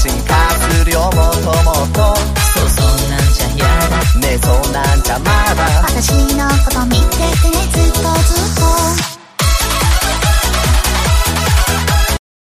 進化するよもともと。そうそんなんじゃ嫌だ。ねそうなんじゃま